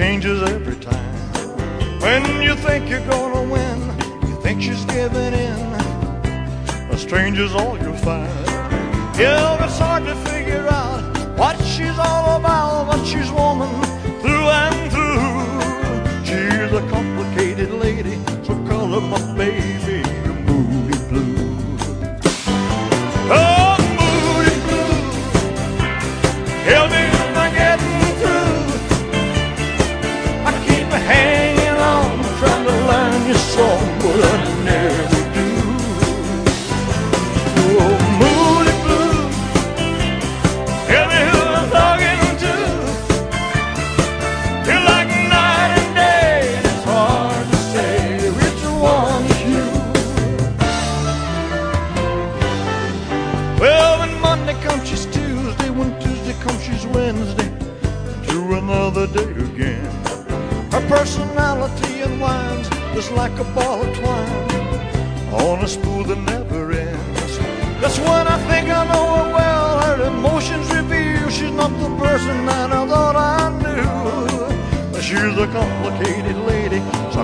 changes every time. When you think you're gonna win, you think she's giving in. A stranger's all you'll find. Yeah, it's hard to figure out what she's all about, but she's woman through and through. She's a complicated lady, so call her my baby, your song, but I never do. Oh, Moody Blue, tell me who I'm talking to. Feel like night and day, and it's hard to say which one is you. Well, when Monday comes, she's Tuesday. When Tuesday comes, she's Wednesday. To another day again. Her personality unwinds just like a ball of twine on a spool that never ends. That's when I think I know her well. Her emotions reveal she's not the person that I thought I knew. But she's a complicated lady, so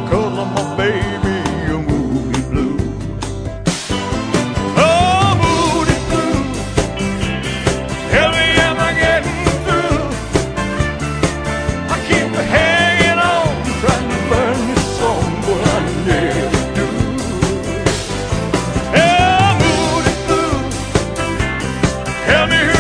Help me